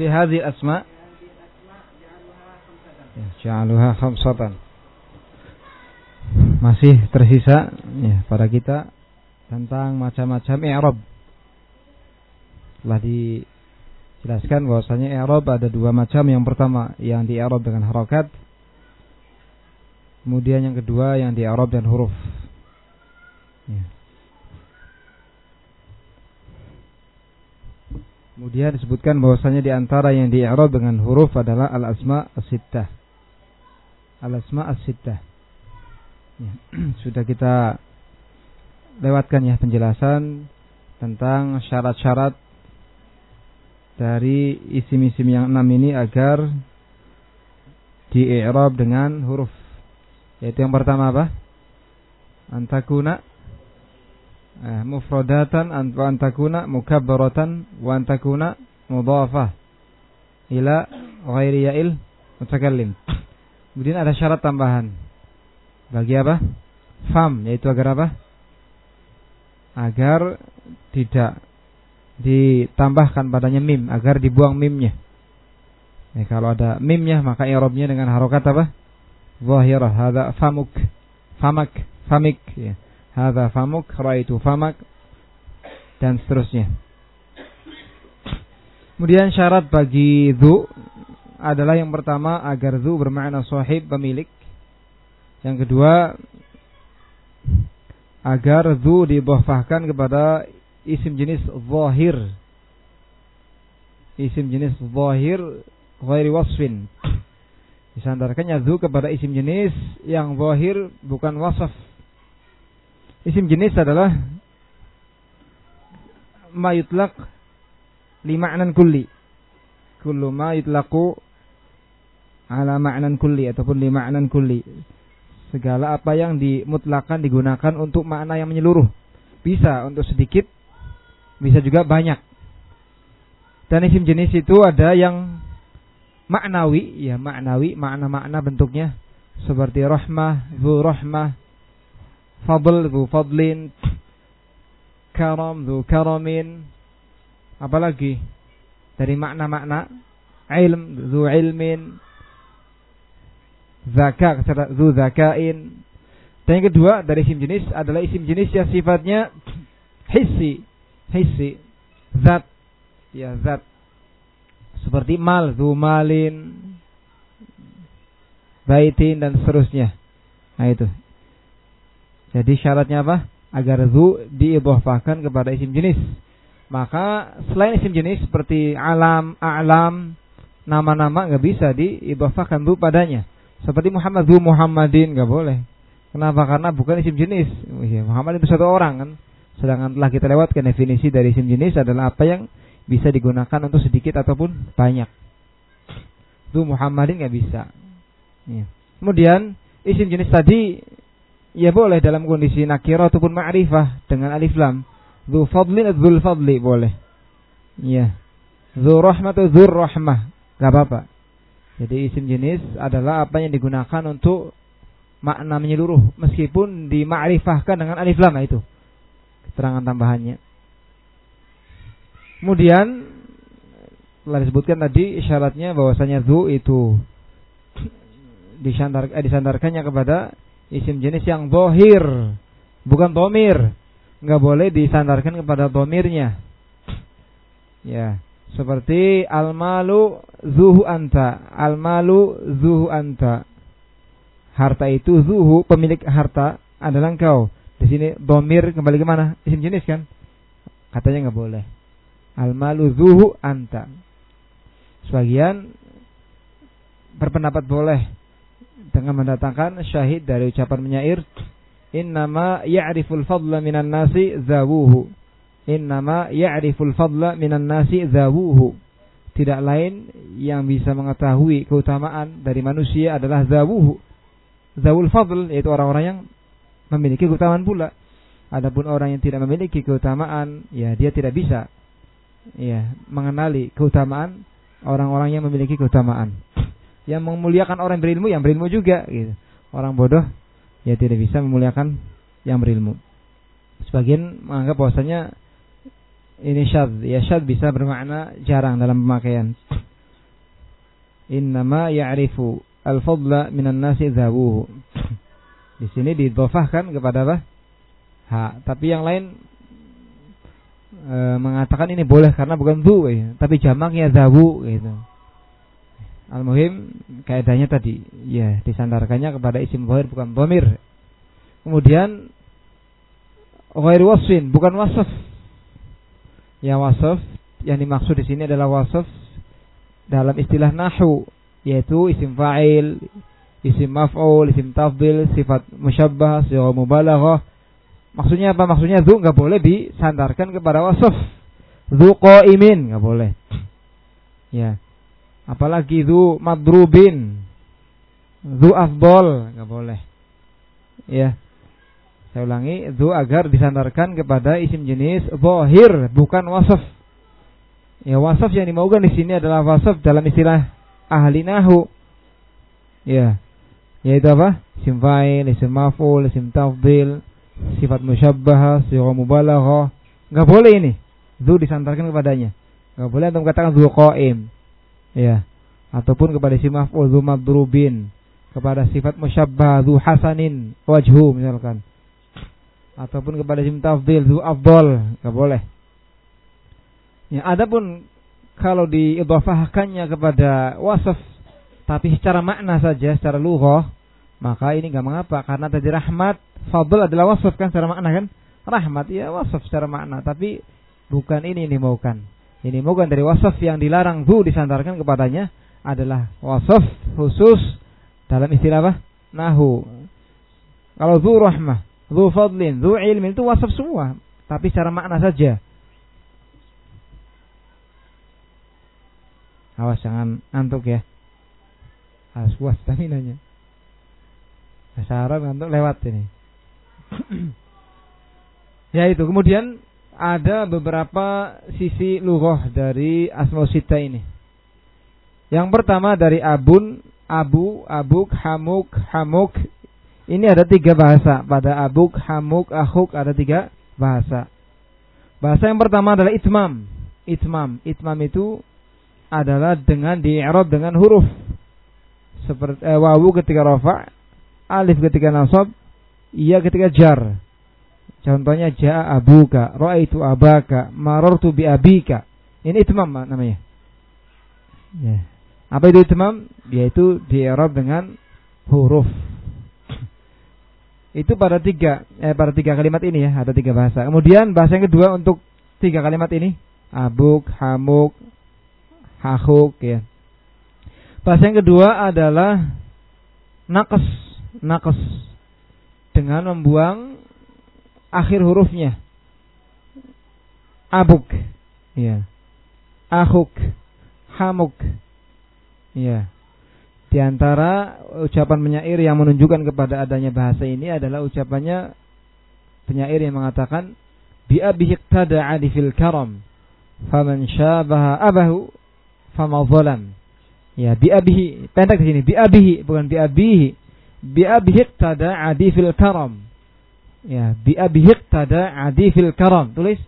fi hadhi asma ja'aluha khamsatan. Masih tersisa ya pada kita tentang macam-macam i'rab. Telah dijelaskan bahwasanya i'rab ada dua macam. Yang pertama yang di i'rab dengan harokat. Kemudian yang kedua yang di i'rab dan huruf. Ya. Kemudian disebutkan bahwasanya di antara yang di i'rab dengan huruf adalah al-asma as-sittah. Al-asma as-sittah. Ya, sudah kita lewatkan ya penjelasan tentang syarat-syarat dari isim-isim yang enam ini agar di dengan huruf. Yaitu yang pertama apa? Antakuna eh, mufradatan wa antakuna mukabbaratan wa antakuna mudhafah ila ghairi ya'il mutakallim. Kemudian ada syarat tambahan. Bagi apa? Fam, yaitu agar apa? Agar tidak ditambahkan padanya mim, agar dibuang mimnya. Ya, kalau ada mimnya maka i'rabnya dengan harokat apa? Zahirah, hadza famuk, famak, famik ya. Hadza famuk, raitu famak dan seterusnya. Kemudian syarat bagi dhu adalah yang pertama agar dhu bermakna sahib pemilik. Yang kedua agar dhu dibahfahkan kepada isim jenis zahir. Isim jenis zahir ghairi wasfin. Disandarkannya dhu kepada isim jenis yang zahir bukan wasaf Isim jenis adalah ma yutlaq li ma'nan kulli. Kullu ma yutlaqu ala ma'nan kulli ataupun li ma'nan kulli. Segala apa yang dimutlakan digunakan untuk makna yang menyeluruh. Bisa untuk sedikit, bisa juga banyak. Dan isim jenis itu ada yang maknawi, ya maknawi, makna-makna bentuknya seperti rahmah, zu rahmah, fadl dhu fadlin. Karam dhu karamin. Apalagi dari makna-makna. Ilm dhu ilmin. Zaka dhu zakain. Dan yang kedua dari isim jenis adalah isim jenis yang sifatnya hissi. Hissi. Zat. Ya zat. Seperti mal dhu malin. Baitin dan seterusnya. Nah itu jadi syaratnya apa? Agar zu diidhofahkan kepada isim jenis. Maka selain isim jenis seperti alam, a'lam, nama-nama nggak bisa diidhofahkan zu padanya. Seperti Muhammad zu Muhammadin nggak boleh. Kenapa? Karena bukan isim jenis. Iya, Muhammad itu satu orang kan. Sedangkan telah kita lewatkan definisi dari isim jenis adalah apa yang bisa digunakan untuk sedikit ataupun banyak. Zu Muhammadin nggak bisa. Ya. Kemudian isim jenis tadi Ya boleh dalam kondisi nakirah ataupun ma'rifah dengan alif lam. Dzu fadlin dzul fadli boleh. Ya. Dzu rahmah atau rahmah. Gak apa-apa. Jadi isim jenis adalah apa yang digunakan untuk makna menyeluruh meskipun dimakrifahkan dengan alif lam nah, itu. Keterangan tambahannya. Kemudian telah disebutkan tadi syaratnya bahwasanya zu itu disandar, eh, disandarkannya kepada isim jenis yang bohir, bukan domir. Nggak boleh disandarkan kepada domirnya. Ya, seperti almalu zuhu anta, almalu zuhu anta. Harta itu zuhu, pemilik harta adalah engkau. Di sini domir kembali ke mana? Isim jenis kan? Katanya nggak boleh. Almalu zuhu anta. Sebagian berpendapat boleh dengan mendatangkan syahid dari ucapan menyair innama ya'riful fadla minan nasi zawuhu innama ya'riful fadla minan nasi zawuhu tidak lain yang bisa mengetahui keutamaan dari manusia adalah zawuhu zawul fadl yaitu orang-orang yang memiliki keutamaan pula. Adapun orang yang tidak memiliki keutamaan ya dia tidak bisa ya mengenali keutamaan orang-orang yang memiliki keutamaan yang memuliakan orang berilmu yang berilmu juga gitu. Orang bodoh ya tidak bisa memuliakan yang berilmu. Sebagian menganggap bahwasanya ini syad, ya syad bisa bermakna jarang dalam pemakaian. innama ya'rifu al-fadla minan nasi dzawuhu. Di sini didhofahkan kepada apa? Ha, tapi yang lain e, mengatakan ini boleh karena bukan dzu ya, tapi jamaknya zawu gitu. Al-muhim kaidahnya tadi ya disandarkannya kepada isim zahir bukan dhamir. Kemudian ghair wasfin bukan wasaf. Ya wasaf yang dimaksud di sini adalah wasaf dalam istilah nahu yaitu isim fa'il, isim maf'ul, isim tafdil, sifat musyabbah, sifat mubalaghah. Maksudnya apa? Maksudnya zu nggak boleh disandarkan kepada wasaf. Zu qaimin nggak boleh. Ya. Apalagi zu madrubin. Zu afdol nggak boleh. Ya. Saya ulangi, zu agar disandarkan kepada isim jenis zahir bukan wasaf. Ya, wasaf yang dimaukan di sini adalah wasaf dalam istilah ahli nahu. Ya. Yaitu apa? Isim fa'il, isim maf'ul, isim tafdil, sifat musyabbah, sifat mubalaghah. Enggak boleh ini. Zu disandarkan kepadanya. Enggak boleh untuk katakan zu qaim. Ya. Ataupun kepada si maf'ul dhu madrubin. Kepada sifat musyabbah dhu hasanin wajhu misalkan. Ataupun kepada sim tafdil dhu afdol. Enggak boleh. Ya, adapun kalau diidhafahkannya kepada wasaf tapi secara makna saja, secara lughah, maka ini enggak mengapa karena tadi rahmat, fadl adalah wasaf kan secara makna kan? Rahmat ya wasaf secara makna, tapi bukan ini ini maukan. Ini bukan dari wasaf yang dilarang zu disandarkan kepadanya adalah wasaf khusus dalam istilah apa? Nahu. Kalau zu rahmah, zu fadlin, zu ilmin itu wasaf semua, tapi secara makna saja. Awas jangan ngantuk ya. Harus puas stamina-nya. Bahasa Arab ngantuk lewat ini. ya itu. Kemudian ada beberapa sisi lughah dari asma sita ini. Yang pertama dari abun, abu, abuk, hamuk, hamuk. Ini ada tiga bahasa. Pada abuk, hamuk, ahuk ada tiga bahasa. Bahasa yang pertama adalah itmam. Itmam. Itmam itu adalah dengan di i'rab dengan huruf. Seperti eh, wawu ketika rafa, alif ketika nasab, iya ketika jar. Contohnya jaa abuka, raaitu abaka, marartu bi abika. Ini itmam namanya. Ya. Apa itu itmam? Yaitu di i'rab dengan huruf. Itu pada tiga eh pada tiga kalimat ini ya, ada tiga bahasa. Kemudian bahasa yang kedua untuk tiga kalimat ini, abuk, hamuk, hahuk ya. Bahasa yang kedua adalah nakes, nakes dengan membuang akhir hurufnya. Abuk. Ya. Ahuk. Hamuk. Ya. Di antara ucapan penyair yang menunjukkan kepada adanya bahasa ini adalah ucapannya penyair yang mengatakan bi abihi iqtada'a fil karam faman syabaha abahu fama zalam. Ya, bi abihi pendek di sini bi abihi bukan bi abihi. Bi abihi iqtada'a fil karam Ya, bi abi tada adi fil karam. Tulis.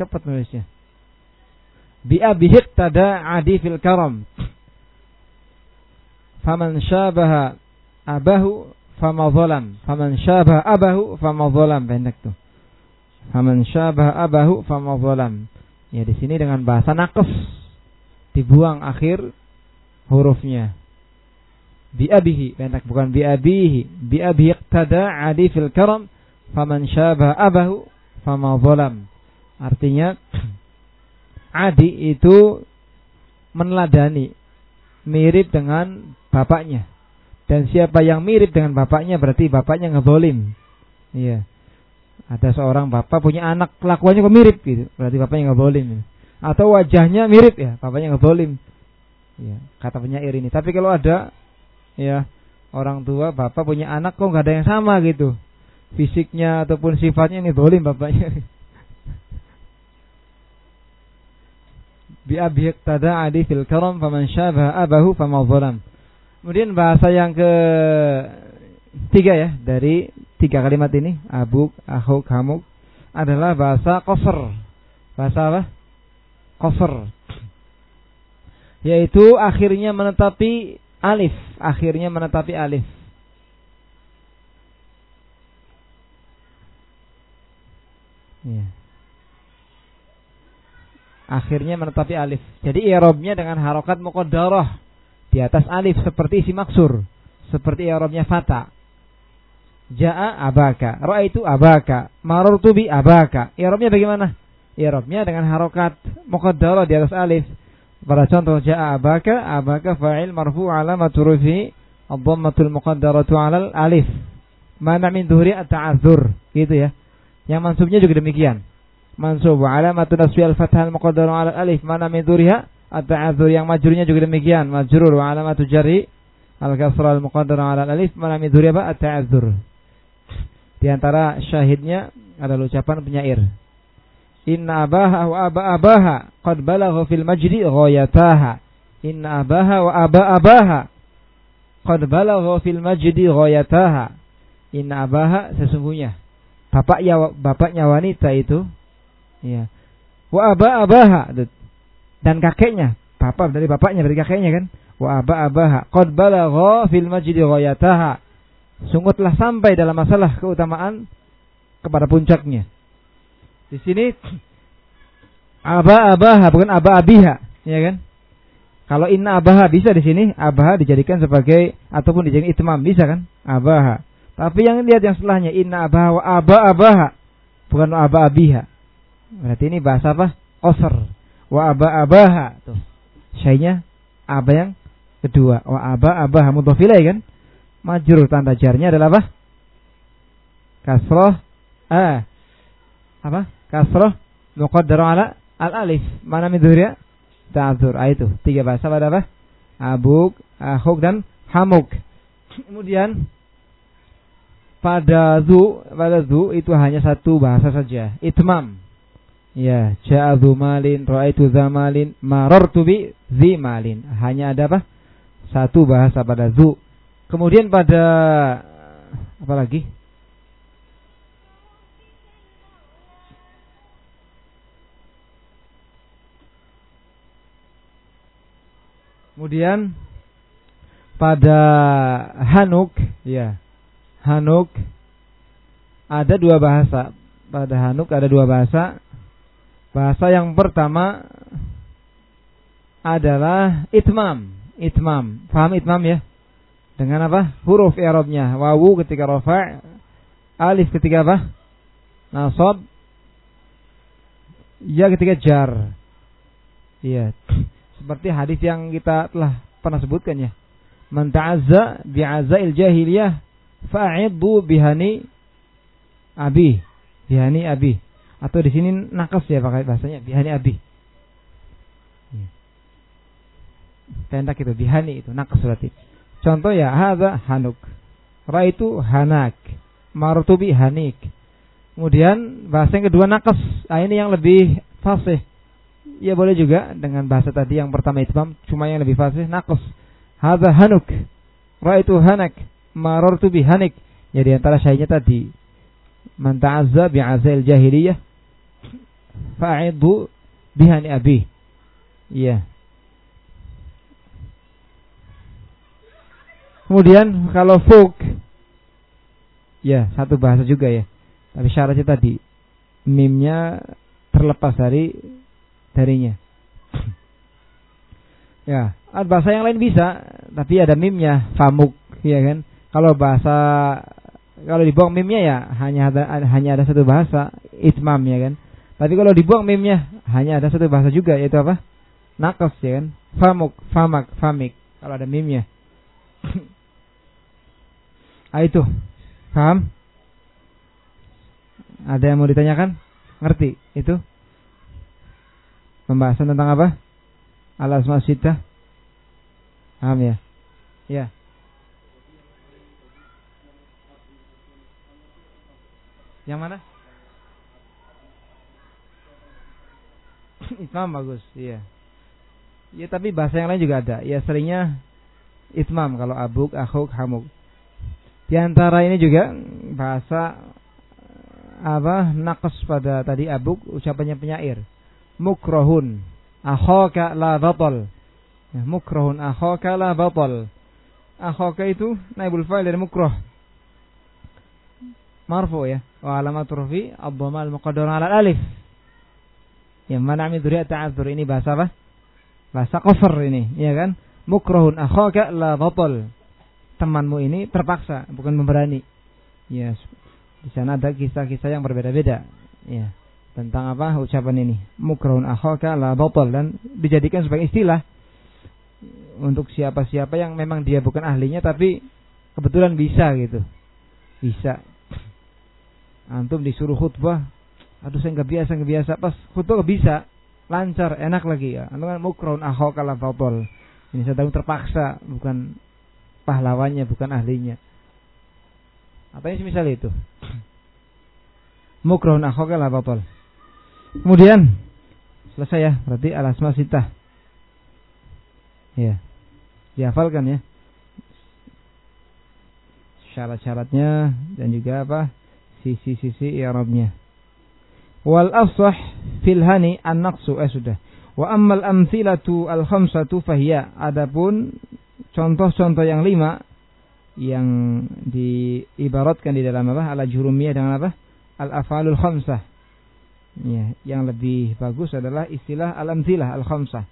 Cepat nulisnya. Bi abi tada adi fil karam. Faman syabaha abahu fama zalam. Faman syabaha abahu fama zalam. Pendek tuh. Faman syabaha abahu fama zalam. Ya di sini dengan bahasa nakes dibuang akhir hurufnya bi abihi bukan bi abihi bi abihi iqtada adi fil karam. Faman abahu fama zalam. Artinya adi itu meneladani mirip dengan bapaknya. Dan siapa yang mirip dengan bapaknya berarti bapaknya ngezolim. Iya. Ada seorang bapak punya anak kelakuannya kok mirip gitu. Berarti bapaknya ngezolim. Atau wajahnya mirip ya bapaknya ngezolim. Ya kata penyair ini. Tapi kalau ada ya orang tua bapak punya anak kok nggak ada yang sama gitu. Fisiknya ataupun sifatnya ini dolim bapaknya. Bi abi tada adi fil karam faman syabah abahu fama zalam. Kemudian bahasa yang ke tiga ya dari tiga kalimat ini abuk ahuk hamuk adalah bahasa koser bahasa apa? Koser yaitu akhirnya menetapi alif, akhirnya menetapi alif. Ya. Akhirnya menetapi alif. Jadi i'rabnya dengan harokat muqaddarah di atas alif seperti isi maksur, seperti i'rabnya fata. Ja'a abaka, itu abaka, marartu bi abaka. I'rabnya bagaimana? I'rabnya dengan harokat muqaddarah di atas alif. Pada contoh ja'a abaka, abaka fa'il marfu alamatu rufi ad-dhammatul muqaddaratu 'alal alif. Mana min dhuhri at-ta'adzur, gitu ya. Yang mansubnya juga demikian. Mansub alamatu nasbi al-fathah al-muqaddarah 'alal alif. Mana min dhuhriha at-ta'adzur yang majrurnya juga demikian. Majrur wa alamatu jarri al-kasrah al-muqaddarah 'alal alif. Mana min dhuhriha at-ta'adzur. Di antara syahidnya adalah ucapan penyair. Inna abaha wa aba abaha qad balagha fil majdi ghayataha. Inna abaha wa aba abaha qad balagha fil majdi ghayataha. Inna abaha sesungguhnya bapaknya bapaknya wanita itu ya. Wa aba abaha dan kakeknya, bapak dari bapaknya dari kakeknya kan. Wa aba abaha qad balagha fil majdi ghayataha sungguh telah sampai dalam masalah keutamaan kepada puncaknya. Di sini aba abaha bukan aba abiha, ya kan? Kalau inna abaha bisa di sini abaha dijadikan sebagai ataupun dijadikan itmam bisa kan? Abaha. Tapi yang lihat yang setelahnya inna abaha wa aba abaha bukan aba abiha. Berarti ini bahasa apa? Osr. Wa aba abaha tuh. Syai'nya aba yang kedua. Wa aba abaha mudhafilai kan? majrur tanda jarnya adalah apa? Kasroh eh apa? Kasroh muqaddar ala al alif. Mana min ya? Ta'dzur. Ah itu, tiga bahasa pada apa? Abuk, ahuk dan hamuk. Kemudian pada zu, pada zu itu hanya satu bahasa saja, itmam. Ya, ja'adhu malin, ra'aitu zamalin, marartu bi zimalin. Hanya ada apa? Satu bahasa pada zu. Kemudian pada apa lagi? Kemudian pada Hanuk, ya. Hanuk ada dua bahasa. Pada Hanuk ada dua bahasa. Bahasa yang pertama adalah itmam. Itmam. Paham itmam ya? dengan apa? Huruf i'rabnya. Wawu ketika rafa', alif ketika apa? Nasab, ya ketika jar. Iya. Seperti hadis yang kita telah pernah sebutkan ya. Man ta'azza bi'azail jahiliyah fa'iddu bihani abi. Bihani abi. Atau di sini nakas ya pakai bahasanya bihani abi. Iya. Pendak itu bihani itu nakas berarti. Contoh ya, hadza hanuk. Ra itu hanak. Martubi hanik. Kemudian bahasa yang kedua nakas. Nah, ini yang lebih fasih. Ya boleh juga dengan bahasa tadi yang pertama itmam, cuma yang lebih fasih nakas. Hadza hanuk. Ra itu hanak. Martubi hanik. Ya di antara syai'nya tadi man ta'azza bi'azail jahiliyah fa'idu bihani abi. Iya. Kemudian kalau folk ya satu bahasa juga ya. Tapi syaratnya tadi mimnya terlepas dari darinya. ya, bahasa yang lain bisa, tapi ada mimnya, famuk, ya kan? Kalau bahasa kalau dibuang mimnya ya hanya ada hanya ada satu bahasa, itmam ya kan. Tapi kalau dibuang mimnya hanya ada satu bahasa juga yaitu apa? Nakos ya kan. Famuk, famak, famik. Kalau ada mimnya. Ah itu. Paham? Ada yang mau ditanyakan? Ngerti itu? Pembahasan tentang apa? Al-asma sita. Paham ya? Ya. Yang mana? Itmam bagus, iya. Ya tapi bahasa yang lain juga ada. Ya seringnya itmam kalau abuk, akhuk, hamuk. Di antara ini juga bahasa apa nakas pada tadi abuk ucapannya penyair. Mukrohun akhaka la batal Ya, mukrahun akhaka la batal. Akhaka itu naibul fa'il dari mukrah. Marfu ya. Wa alamat rufi ad-dhamma al-muqaddar 'ala alif. Yang mana min dzurriyyat ta'adzur ini bahasa apa? Bahasa qasr ini, ya kan? Mukrahun akhaka la batal. Temanmu ini terpaksa, bukan memberani. Ya, di sana ada kisah-kisah yang berbeda-beda. Ya, tentang apa ucapan ini? Mukrahun akhaka la batal dan dijadikan sebagai istilah untuk siapa-siapa yang memang dia bukan ahlinya tapi kebetulan bisa gitu. Bisa. Antum disuruh khutbah, aduh saya nggak biasa nggak biasa, pas khutbah bisa, lancar, enak lagi ya. Antum kan mukron ahokala fadol. Ini sedang terpaksa, bukan pahlawannya, bukan ahlinya. Apa ini misal itu? Mukron ahokala fadol. Kemudian selesai ya, berarti alasma sitah. Ya dihafalkan ya. Syarat-syaratnya dan juga apa? Sisi-sisi i'rabnya. Wal afsah fil hani an naqsu eh sudah. Wa ammal amthilatu al khamsatu fahiya. Adapun contoh-contoh yang lima yang diibaratkan di dalam apa? Ala jurumiyah dengan apa? Al afalul khamsah ya yang lebih bagus adalah istilah al amthilah al khamsah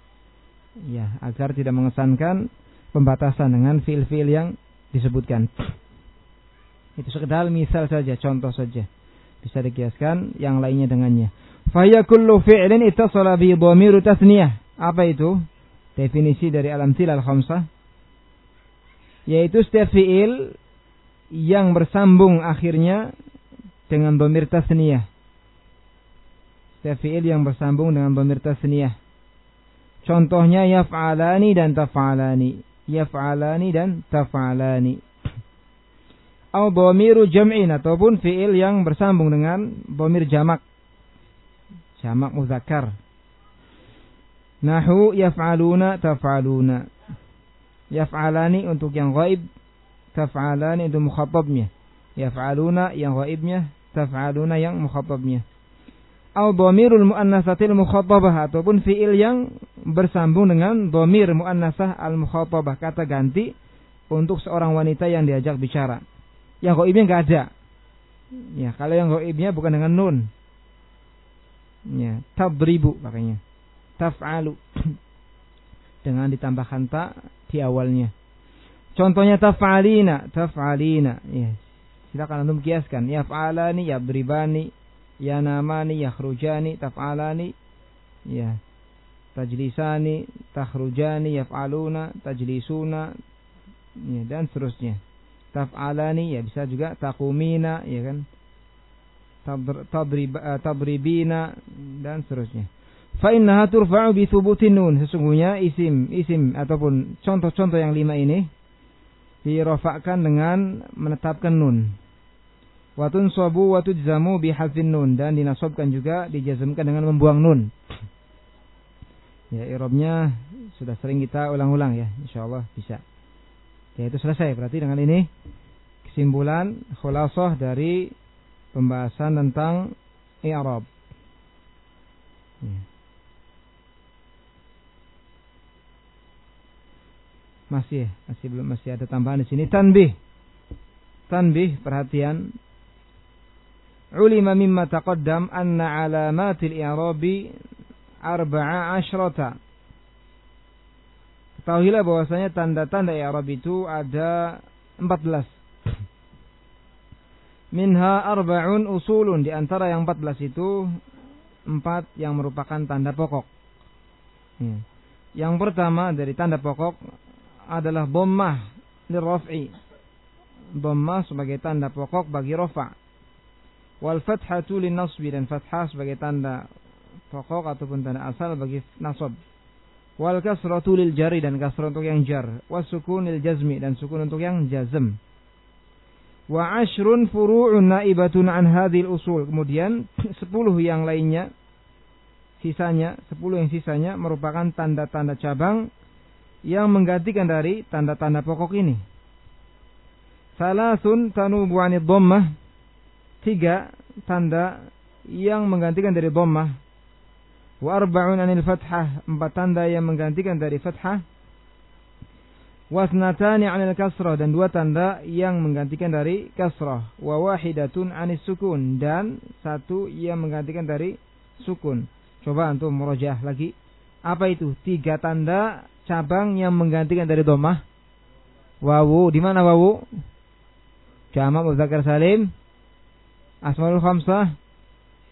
ya agar tidak mengesankan pembatasan dengan fil-fil yang disebutkan. Itu sekedar misal saja, contoh saja. Bisa dikiaskan yang lainnya dengannya. Faya kullu fi'lin ittasala bi dhamiru tasniyah. Apa itu? Definisi dari alam al khamsah yaitu setiap fi'il yang bersambung akhirnya dengan dhamir tasniyah. Setiap fi'il yang bersambung dengan dhamir tasniyah. Contohnya yaf'alani dan taf'alani yaf'alani dan taf'alani. Au dhamiru jam'in ataupun fi'il yang bersambung dengan dhamir jamak. Jamak muzakkar. Nahu yaf'aluna taf'aluna. Yaf'alani untuk yang ghaib, taf'alani untuk mukhatabnya. Yaf'aluna yang ghaibnya, taf'aluna yang mukhatabnya au dhamirul muannasatil mukhatabah ataupun fiil yang bersambung dengan dhamir muannasah al mukhatabah kata ganti untuk seorang wanita yang diajak bicara. Yang ghaibnya enggak ada. Ya, kalau yang ghaibnya bukan dengan nun. Ya, tadribu makanya. Taf'alu. dengan ditambahkan ta di awalnya. Contohnya taf'alina, taf'alina. Ya. Silakan antum kiaskan. Yaf'alani, yadribani, yanamani yakhrujani taf'alani. Ya. Tajlisani takhrujani yaf'aluna tajlisuna. Ya dan seterusnya. Taf'alani ya bisa juga takumina ya kan. Tadrib eh, dan seterusnya. Fa innaha turfa'u bi thubutin nun. Sesungguhnya isim isim ataupun contoh-contoh yang lima ini dirofakkan dengan menetapkan nun Watun sobu watun jamu bihadzin nun dan dinasobkan juga dijazmkan dengan membuang nun. Ya, irobnya sudah sering kita ulang-ulang ya, insyaallah bisa. Ya itu selesai. Berarti dengan ini kesimpulan khulasah dari pembahasan tentang i'rab. Ya. Masih, masih belum masih ada tambahan di sini tanbih. Tanbih perhatian ulima mimma taqaddam anna alamatil i'rabi arba'a asyrata. Ketahuilah bahwasanya tanda-tanda i'rab itu ada 14. Minha arba'un usulun di antara yang 14 itu empat yang merupakan tanda pokok. Ya. Yang pertama dari tanda pokok adalah dhammah lirraf'i. Dhammah sebagai tanda pokok bagi rafa' Wal fathatu lin nasbi dan fathah sebagai tanda pokok ataupun tanda asal bagi nasab. Wal kasratu lil jari dan kasrah untuk yang jar. Was sukun lil jazmi dan sukun untuk yang jazm. Wa ashrun furu'un naibatun an hadhil usul. Kemudian sepuluh yang lainnya sisanya, sepuluh yang sisanya merupakan tanda-tanda cabang yang menggantikan dari tanda-tanda pokok ini. Salasun tanubu anid dhammah tiga tanda yang menggantikan dari dhammah wa arba'un anil fathah empat tanda yang menggantikan dari fathah Wasnatani 'anil kasrah dan dua tanda yang menggantikan dari kasrah. Wa wahidatun 'anis sukun dan satu yang menggantikan dari sukun. Coba antum merojah lagi. Apa itu? Tiga tanda cabang yang menggantikan dari domah. Wawu, di mana wawu? Jamak muzakkar salim. Asmaul khamsah.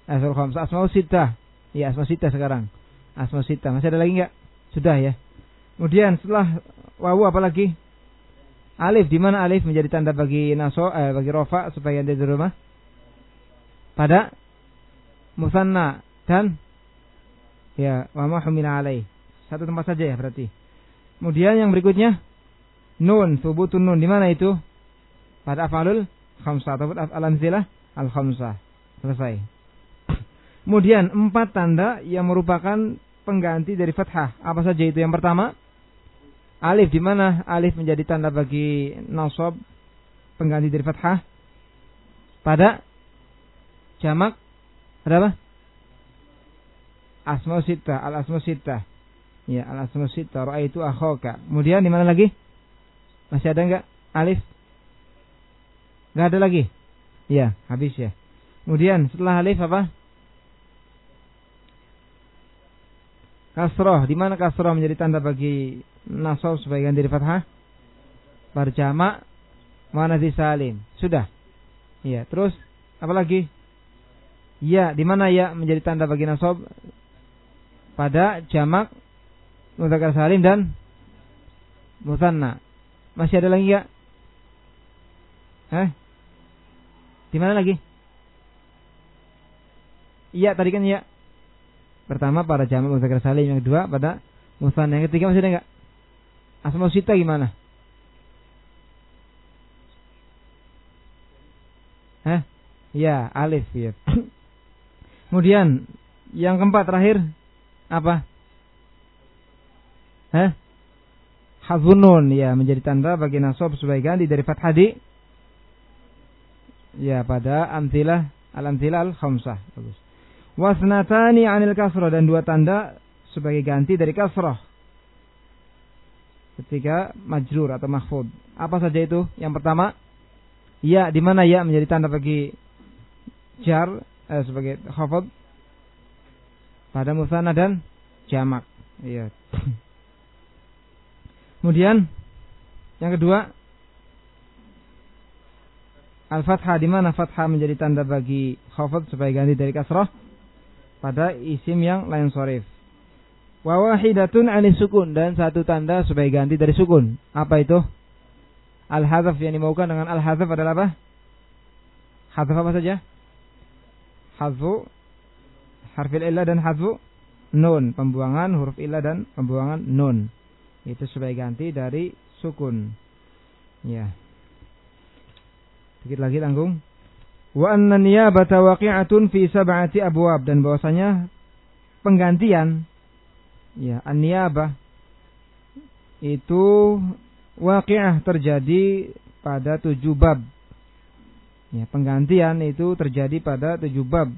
Asmaul khamsah, asmaul sittah. Ya, asmaul sittah sekarang. Asmaul sittah. Masih ada lagi enggak? Sudah ya. Kemudian setelah wawu apa lagi? Alif di mana alif menjadi tanda bagi naso eh, bagi rofa supaya ada di rumah? Pada musanna dan ya wa humila alaih. Satu tempat saja ya berarti. Kemudian yang berikutnya nun, subutun nun di mana itu? Pada afalul khamsah atau al-amzilah al-khamsah. Selesai. Kemudian empat tanda yang merupakan pengganti dari fathah. Apa saja itu? Yang pertama, Alif di mana alif menjadi tanda bagi nasab pengganti dari fathah? Pada jamak ada apa? Asma sita, al asma sita. Ya, al asma sita, itu akhoka. Kemudian di mana lagi? Masih ada enggak alif? Enggak ada lagi. Ya, habis ya. Kemudian setelah alif apa? Kasroh. Di mana kasroh menjadi tanda bagi nasab sebagai ganti dari fathah? Berjamak mana di salim. Sudah. Iya, terus apa lagi? Ya, di mana ya menjadi tanda bagi nasab? Pada jamak mudzakkar salim dan musanna. Masih ada lagi ya? Eh? Di mana lagi? Iya, tadi kan ya. Pertama pada jamak mudzakkar salim, yang kedua pada musanna, yang ketiga masih ada enggak? Asma sita gimana? Hah? Ya, alif ya. Kemudian yang keempat terakhir apa? Hah? Hazunun ya menjadi tanda bagi nasab sebagai ganti dari fathah di ya pada amtilah al amtilah al khamsah bagus. Wasnatani anil kasrah dan dua tanda sebagai ganti dari kasrah ketika majrur atau mahfud. Apa saja itu? Yang pertama, ya di mana ya menjadi tanda bagi jar eh, sebagai khafad pada musanna dan jamak. Iya. Kemudian yang kedua al-fathah di mana fathah menjadi tanda bagi khafad supaya ganti dari kasrah pada isim yang lain sorif. Wa wahidatun anis sukun dan satu tanda supaya ganti dari sukun. Apa itu? Al-hadzaf yang dimaukan dengan al-hadzaf adalah apa? Hadzaf apa saja? Hadfu harfil illah dan hadfu nun, pembuangan huruf illah dan pembuangan nun. Itu supaya ganti dari sukun. Ya. Sedikit lagi tanggung. Wa anna niyabata waqi'atun fi sab'ati abwab dan bahwasanya penggantian ya an-niyabah itu waqiah terjadi pada tujuh bab. Ya, penggantian itu terjadi pada tujuh bab.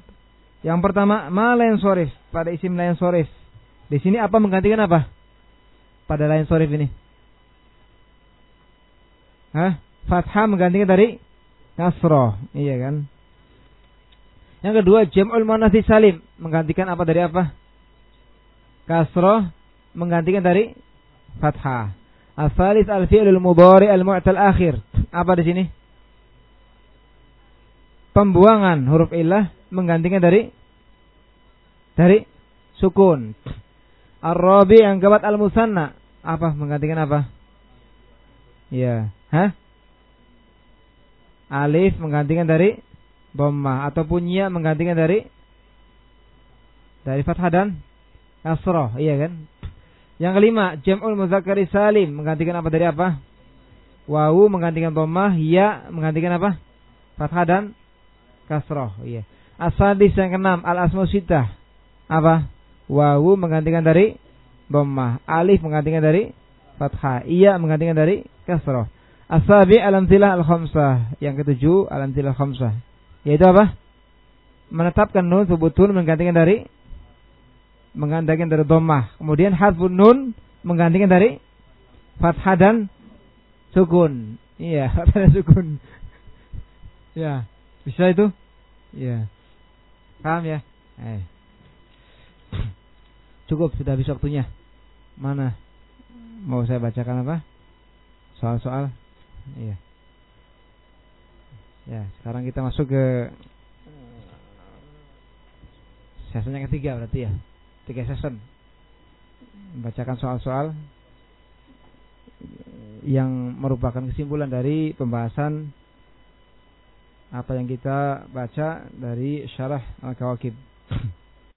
Yang pertama, ma lain sorif pada isim lain sorif. Di sini apa menggantikan apa? Pada lain sorif ini. Hah? Fathah menggantikan dari nasroh. Iya kan? Yang kedua, jam'ul manasi salim menggantikan apa dari apa? kasroh menggantikan dari fathah. Asalis al-fi'lul mudhari al-mu'tal akhir. Apa di sini? Pembuangan huruf illah menggantikan dari dari sukun. Ar-rabi yang keempat al-musanna. Apa menggantikan apa? Ya, hah? Alif menggantikan dari dhammah ataupun ya menggantikan dari dari fathah dan kasroh, iya kan? Yang kelima, jam'ul muzakkar salim menggantikan apa dari apa? Wawu menggantikan dhammah, ya menggantikan apa? Fathah dan kasroh, iya. Asadis yang keenam, al asmu sitah. Apa? Wawu menggantikan dari dhammah, alif menggantikan dari fathah, iya menggantikan dari kasroh. Asabi alam tilah al khamsah. Yang ketujuh alam tilah khamsah. Yaitu apa? Menetapkan nun sebutun menggantikan dari menggantikan dari dhammah. Kemudian harfun nun menggantikan dari fathah dan sukun. Iya, fathahnya sukun. ya, bisa itu? Iya. Paham ya? Eh. Cukup sudah habis waktunya. Mana? Mau saya bacakan apa? Soal-soal? Iya. Ya, sekarang kita masuk ke sesi yang ketiga berarti ya. Tiga season. Bacakan soal-soal yang merupakan kesimpulan dari pembahasan apa yang kita baca dari syarah Al-Kawakib.